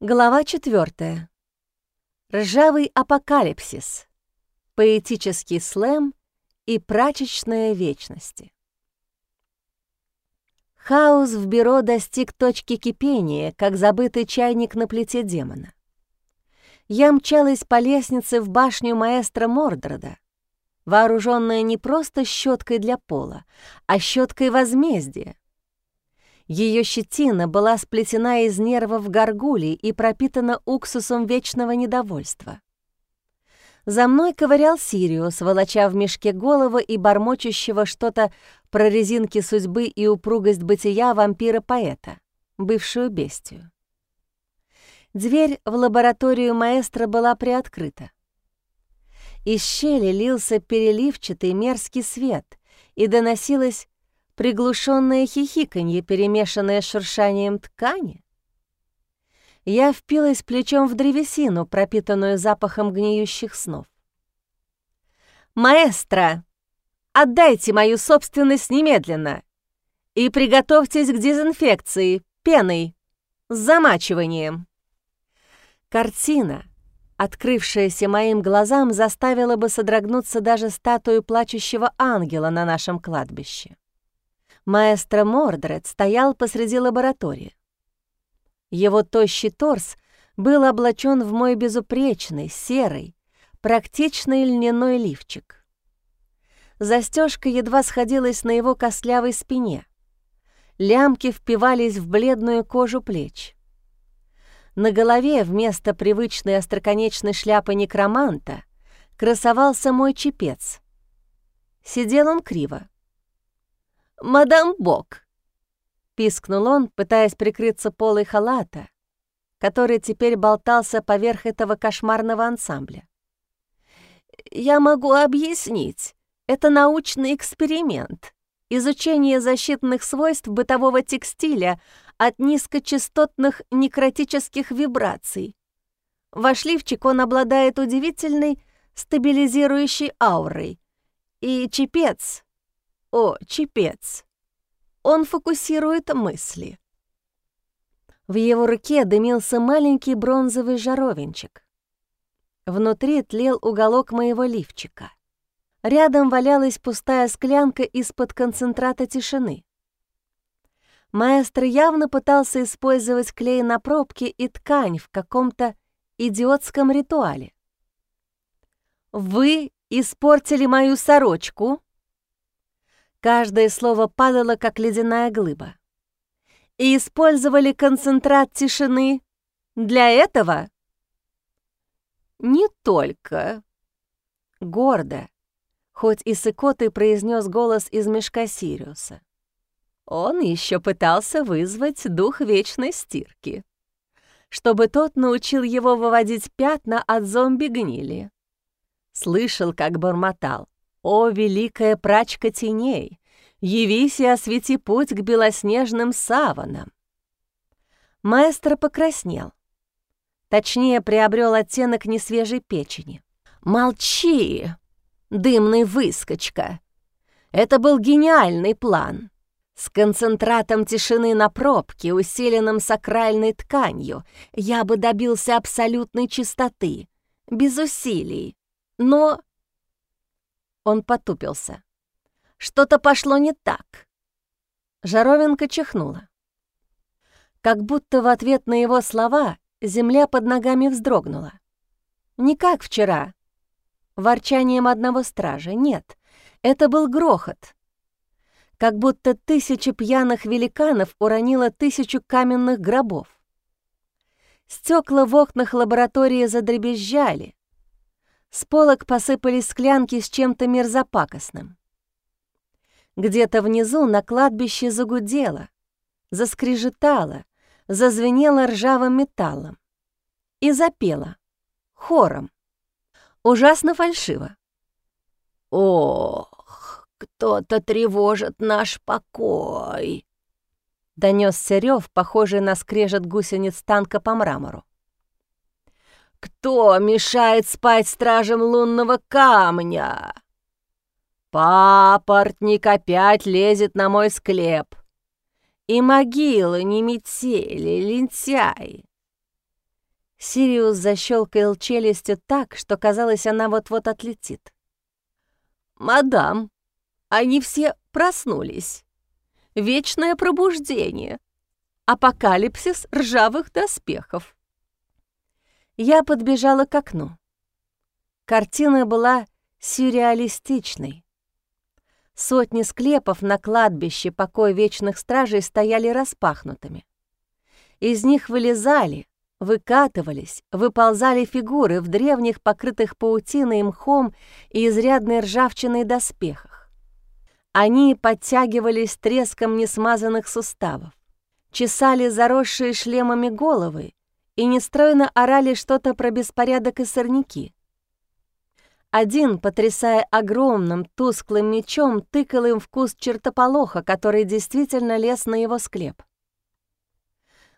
Глава 4. Ржавый апокалипсис. Поэтический слэм и прачечная вечности. Хаос в бюро достиг точки кипения, как забытый чайник на плите демона. Я мчалась по лестнице в башню маэстро Мордрода, вооруженная не просто щеткой для пола, а щеткой возмездия, ее щетина была сплетена из нервов горгулей и пропитана уксусом вечного недовольства. За мной ковырял Сириус, волоча в мешке голову и бормочущего что-то про резинки судьбы и упругость бытия вампира-поэта, бывшую бестию. Дверь в лабораторию маэстро была приоткрыта. Из щели лился переливчатый мерзкий свет, и доносилось приглушенное хихиканье, перемешанное с шуршанием ткани. Я впилась плечом в древесину, пропитанную запахом гниющих снов. «Маэстро, отдайте мою собственность немедленно и приготовьтесь к дезинфекции пеной с замачиванием». Картина, открывшаяся моим глазам, заставила бы содрогнуться даже статую плачущего ангела на нашем кладбище. Маэстро Мордред стоял посреди лаборатории. Его тощий торс был облачен в мой безупречный, серый, практичный льняной лифчик. Застежка едва сходилась на его костлявой спине. Лямки впивались в бледную кожу плеч. На голове вместо привычной остроконечной шляпы некроманта красовался мой чепец. Сидел он криво. «Мадам Бок!» — пискнул он, пытаясь прикрыться полой халата, который теперь болтался поверх этого кошмарного ансамбля. «Я могу объяснить. Это научный эксперимент. Изучение защитных свойств бытового текстиля от низкочастотных некротических вибраций. Ваш лифчик, он обладает удивительной стабилизирующей аурой. И чепец о, чепец! Он фокусирует мысли. В его руке дымился маленький бронзовый жаровинчик. Внутри тлел уголок моего лифчика. Рядом валялась пустая склянка из-под концентрата тишины. Маэстро явно пытался использовать клей на пробке и ткань в каком-то идиотском ритуале. «Вы испортили мою сорочку?» Каждое слово падало, как ледяная глыба. И использовали концентрат тишины для этого? Не только. Гордо, хоть и с икотой произнес голос из мешка Сириуса. Он еще пытался вызвать дух вечной стирки, чтобы тот научил его выводить пятна от зомби-гнили. Слышал, как бормотал. «О, великая прачка теней! Явись и освети путь к белоснежным саванам!» Маэстро покраснел. Точнее, приобрел оттенок несвежей печени. «Молчи, дымный выскочка! Это был гениальный план!» С концентратом тишины на пробке, усиленным сакральной тканью, я бы добился абсолютной чистоты, без усилий. Но он потупился. «Что-то пошло не так». Жаровинка чихнула. Как будто в ответ на его слова земля под ногами вздрогнула. Не как вчера, ворчанием одного стража, нет, это был грохот. Как будто тысяча пьяных великанов уронила тысячу каменных гробов. Стекла в окнах лаборатории задребезжали, с полок посыпались склянки с чем-то мерзопакостным. Где-то внизу на кладбище загудело, заскрежетало, зазвенело ржавым металлом и запело хором, ужасно фальшиво. «Ох, кто-то тревожит наш покой!» Донесся рев, похожий на скрежет гусениц танка по мрамору. Кто мешает спать стражам лунного камня? Папоротник опять лезет на мой склеп. И могилы не метели, лентяи. Сириус защелкал челюстью так, что казалось, она вот-вот отлетит. «Мадам, они все проснулись. Вечное пробуждение. Апокалипсис ржавых доспехов». Я подбежала к окну. Картина была сюрреалистичной. Сотни склепов на кладбище покой вечных стражей стояли распахнутыми. Из них вылезали, выкатывались, выползали фигуры в древних, покрытых паутиной мхом и изрядной ржавчиной доспехах. Они подтягивались треском несмазанных суставов, чесали заросшие шлемами головы и нестройно орали что-то про беспорядок и сорняки. Один, потрясая огромным тусклым мечом, тыкал им в куст чертополоха, который действительно лез на его склеп.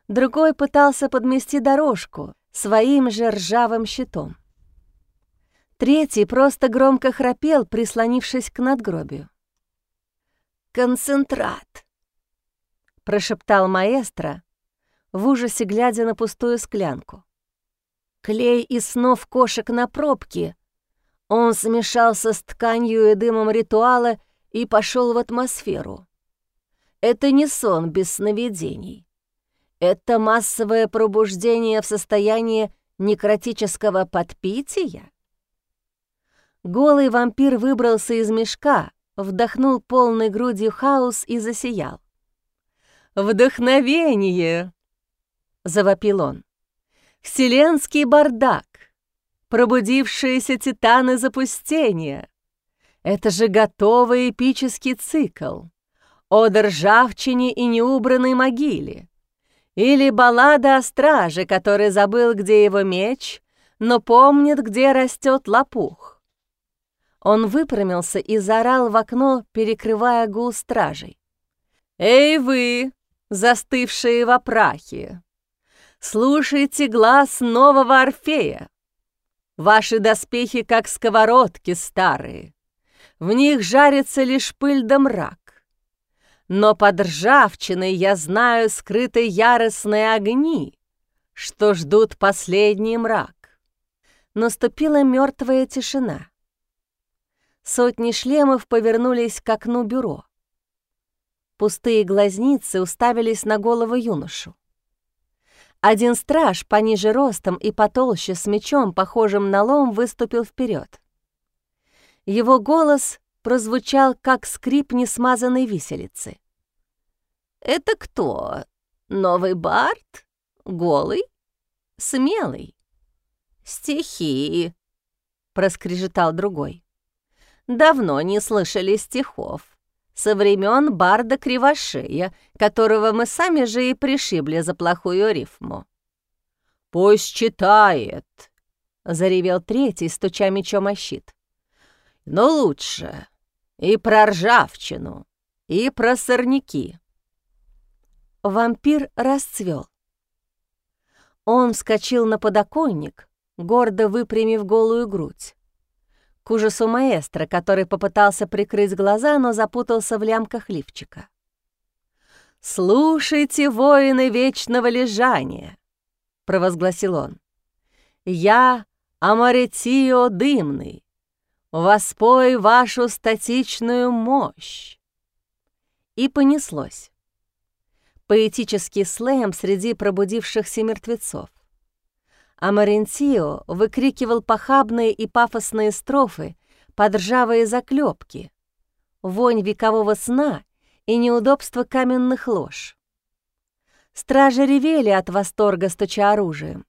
Другой пытался подмести дорожку своим же ржавым щитом. Третий просто громко храпел, прислонившись к надгробию. «Концентрат!» — прошептал маэстро, в ужасе глядя на пустую склянку. «Клей из снов кошек на пробке он смешался с тканью и дымом ритуала и пошел в атмосферу. Это не сон без сновидений. Это массовое пробуждение в состоянии некротического подпития? Голый вампир выбрался из мешка, вдохнул полной грудью хаос и засиял. «Вдохновение!» — завопил он. «Вселенский бардак! пробудившиеся титаны запустения. Это же готовый эпический цикл. О ржавчине и неубранной могиле. Или баллада о страже, который забыл, где его меч, но помнит, где растет лопух. Он выпрямился и заорал в окно, перекрывая гул стражей. «Эй вы, застывшие в опрахе! Слушайте глаз нового Орфея! Ваши доспехи, как сковородки старые. В них жарится лишь пыль да мрак. Но под ржавчиной я знаю скрыты яростные огни, что ждут последний мрак. Наступила мертвая тишина. Сотни шлемов повернулись к окну бюро. Пустые глазницы уставились на голову юношу. Один страж, пониже ростом и потолще, с мечом, похожим на лом, выступил вперед. Его голос прозвучал, как скрип несмазанной виселицы. «Это кто? Новый бард? Голый? Смелый?» «Стихи», — проскрежетал другой. «Давно не слышали стихов со времен Барда Кривошея, которого мы сами же и пришибли за плохую рифму. «Пусть читает!» — заревел третий, стуча мечом о щит. «Но лучше и про ржавчину, и про сорняки». Вампир расцвел. Он вскочил на подоконник, гордо выпрямив голую грудь к ужасу маэстро, который попытался прикрыть глаза, но запутался в лямках лифчика. «Слушайте, воины вечного лежания!» — провозгласил он. «Я Амаритио Дымный, воспой вашу статичную мощь!» И понеслось. Поэтический слэм среди пробудившихся мертвецов а Марентио выкрикивал похабные и пафосные строфы под ржавые заклепки, вонь векового сна и неудобство каменных лож. Стражи ревели от восторга, стуча оружием.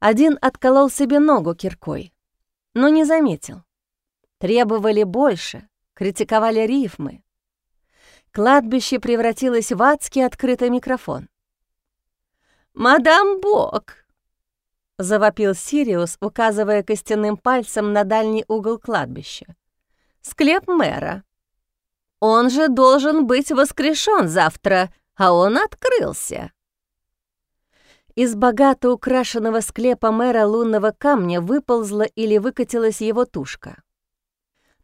Один отколол себе ногу киркой, но не заметил. Требовали больше, критиковали рифмы. Кладбище превратилось в адский открытый микрофон. «Мадам Бог!» — завопил Сириус, указывая костяным пальцем на дальний угол кладбища. «Склеп мэра. Он же должен быть воскрешен завтра, а он открылся». Из богато украшенного склепа мэра лунного камня выползла или выкатилась его тушка.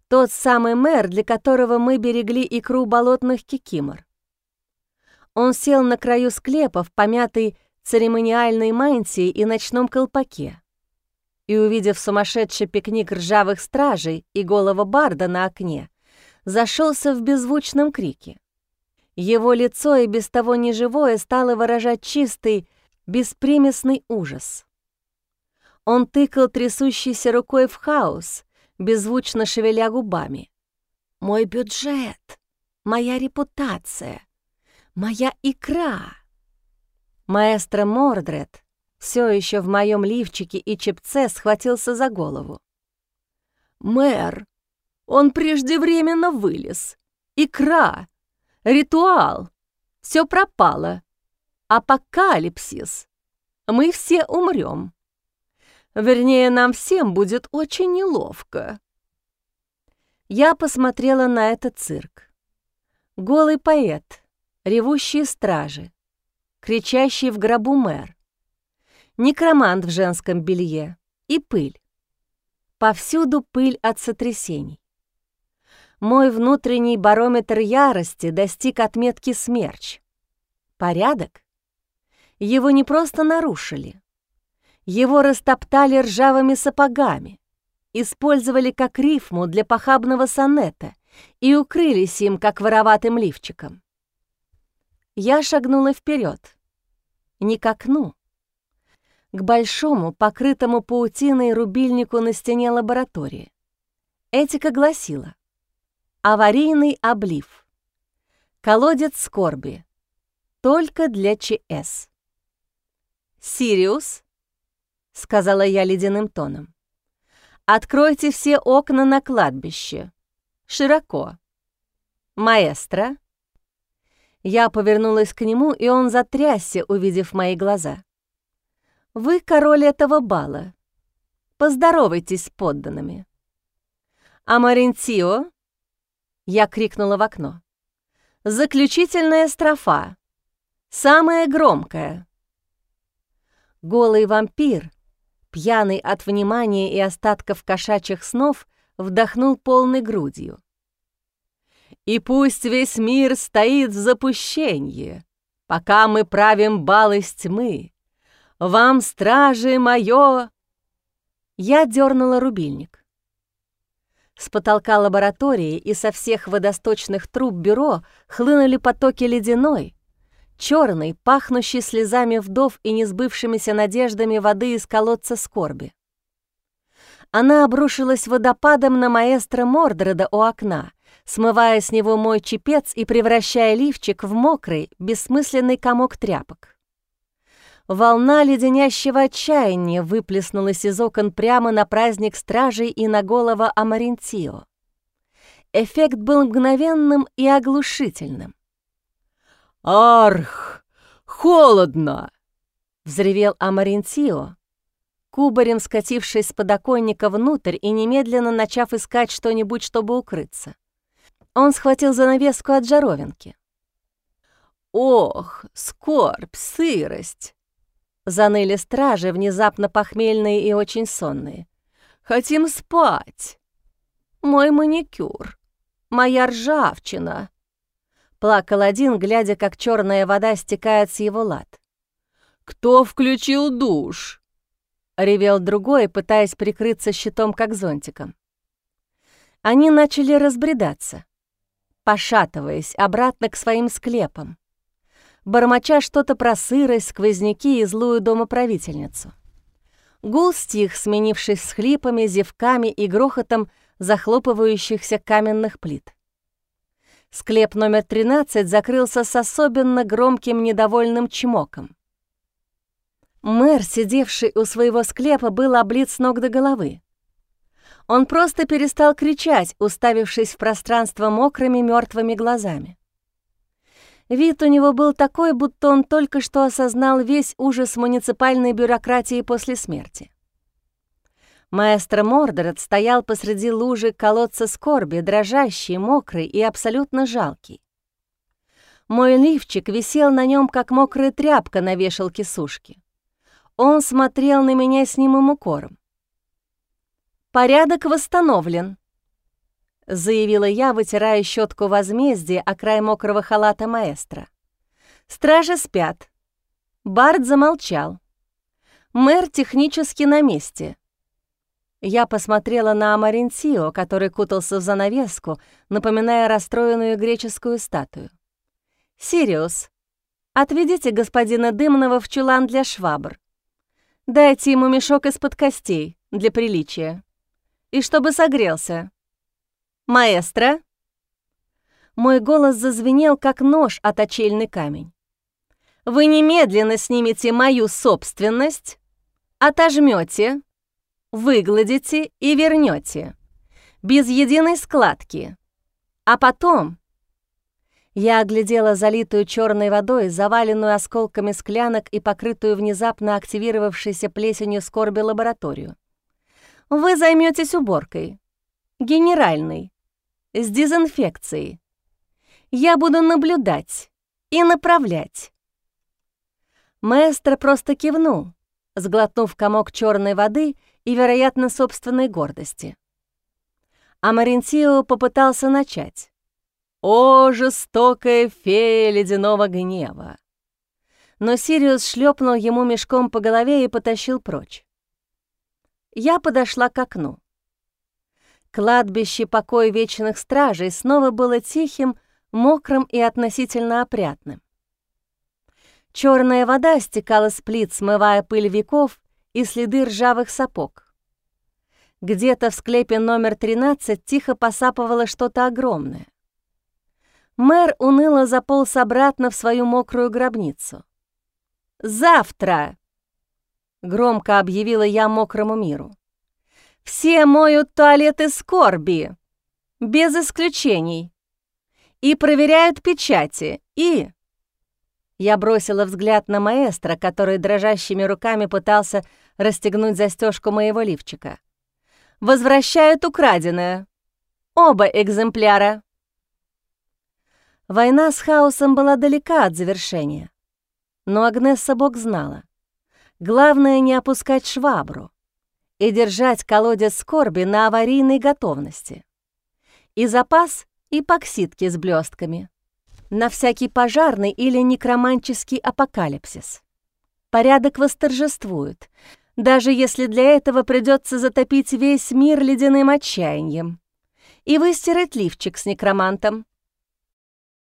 Тот самый мэр, для которого мы берегли икру болотных кикимор. Он сел на краю склепа в помятой церемониальной мантии и ночном колпаке. И, увидев сумасшедший пикник ржавых стражей и голого барда на окне, зашелся в беззвучном крике. Его лицо и без того неживое стало выражать чистый, беспримесный ужас. Он тыкал трясущейся рукой в хаос, беззвучно шевеля губами. «Мой бюджет, моя репутация, моя икра!» Маэстро Мордред все еще в моем лифчике и чепце схватился за голову. «Мэр, он преждевременно вылез. Икра, ритуал, все пропало. Апокалипсис. Мы все умрем. Вернее, нам всем будет очень неловко». Я посмотрела на этот цирк. Голый поэт, ревущие стражи, кричащий в гробу мэр, некромант в женском белье и пыль. Повсюду пыль от сотрясений. Мой внутренний барометр ярости достиг отметки смерч. Порядок? Его не просто нарушили. Его растоптали ржавыми сапогами, использовали как рифму для похабного сонета и укрылись им, как вороватым лифчиком. Я шагнула вперед, не к окну, к большому, покрытому паутиной рубильнику на стене лаборатории. Этика гласила «Аварийный облив. Колодец скорби. Только для ЧС». «Сириус», — сказала я ледяным тоном, — «откройте все окна на кладбище. Широко. Маэстро». Я повернулась к нему, и он затрясся, увидев мои глаза. «Вы король этого бала. Поздоровайтесь с подданными». «Амарентио!» Я крикнула в окно. «Заключительная строфа. Самая громкая». Голый вампир, пьяный от внимания и остатков кошачьих снов, вдохнул полной грудью. И пусть весь мир стоит в запущении, Пока мы правим бал тьмы. Вам, стражи, мое...» Я дернула рубильник. С потолка лаборатории и со всех водосточных труб бюро хлынули потоки ледяной, черной, пахнущей слезами вдов и несбывшимися надеждами воды из колодца скорби. Она обрушилась водопадом на маэстро Мордреда у окна, смывая с него мой чепец и превращая лифчик в мокрый, бессмысленный комок тряпок. Волна леденящего отчаяния выплеснулась из окон прямо на праздник стражей и на голову Амаринтио. Эффект был мгновенным и оглушительным. «Арх! Холодно!» — взревел Амаринтио, кубарем скатившись с подоконника внутрь и немедленно начав искать что-нибудь, чтобы укрыться. Он схватил занавеску от жаровинки. «Ох, скорбь, сырость!» Заныли стражи, внезапно похмельные и очень сонные. «Хотим спать!» «Мой маникюр! Моя ржавчина!» Плакал один, глядя, как черная вода стекает с его лад. «Кто включил душ?» — ревел другой, пытаясь прикрыться щитом, как зонтиком. Они начали разбредаться пошатываясь обратно к своим склепам, бормоча что-то про сырость, сквозняки и злую домоправительницу. Гул стих, сменившись с хлипами, зевками и грохотом захлопывающихся каменных плит. Склеп номер 13 закрылся с особенно громким недовольным чмоком. Мэр, сидевший у своего склепа, был облит с ног до головы. Он просто перестал кричать, уставившись в пространство мокрыми мертвыми глазами. Вид у него был такой, будто он только что осознал весь ужас муниципальной бюрократии после смерти. Маэстро Мордорет стоял посреди лужи колодца скорби, дрожащий, мокрый и абсолютно жалкий. Мой лифчик висел на нем, как мокрая тряпка на вешалке сушки. Он смотрел на меня с немым укором. «Порядок восстановлен», — заявила я, вытирая щетку возмездия о край мокрого халата маэстро. «Стражи спят. Барт замолчал. Мэр технически на месте. Я посмотрела на Амаринтио, который кутался в занавеску, напоминая расстроенную греческую статую. «Сириус, отведите господина Дымного в чулан для швабр. Дайте ему мешок из-под костей для приличия. И чтобы согрелся. Маэстро!» Мой голос зазвенел, как нож от очельный камень. «Вы немедленно снимете мою собственность, отожмете, выгладите и вернете, без единой складки. А потом я оглядела залитую черной водой, заваленную осколками склянок и покрытую внезапно активировавшейся плесенью скорби лабораторию. Вы займетесь уборкой. Генеральной. С дезинфекцией. Я буду наблюдать и направлять. Маэстро просто кивнул, сглотнув комок черной воды и, вероятно, собственной гордости. А Маринтио попытался начать. «О, жестокая фея ледяного гнева!» Но Сириус шлепнул ему мешком по голове и потащил прочь. Я подошла к окну. Кладбище покой вечных стражей снова было тихим, мокрым и относительно опрятным. Черная вода стекала с плит, смывая пыль веков и следы ржавых сапог. Где-то в склепе номер 13 тихо посапывало что-то огромное. Мэр уныло заполз обратно в свою мокрую гробницу. «Завтра!» — громко объявила я мокрому миру. «Все моют туалеты скорби, без исключений, и проверяют печати, и...» Я бросила взгляд на маэстро, который дрожащими руками пытался расстегнуть застежку моего лифчика. «Возвращают украденное. Оба экземпляра». Война с хаосом была далека от завершения. Но Агнесса Бог знала. Главное не опускать швабру и держать колодец скорби на аварийной готовности. И запас эпоксидки с блестками. На всякий пожарный или некроманческий апокалипсис. Порядок восторжествует, даже если для этого придется затопить весь мир ледяным отчаянием и выстирать лифчик с некромантом.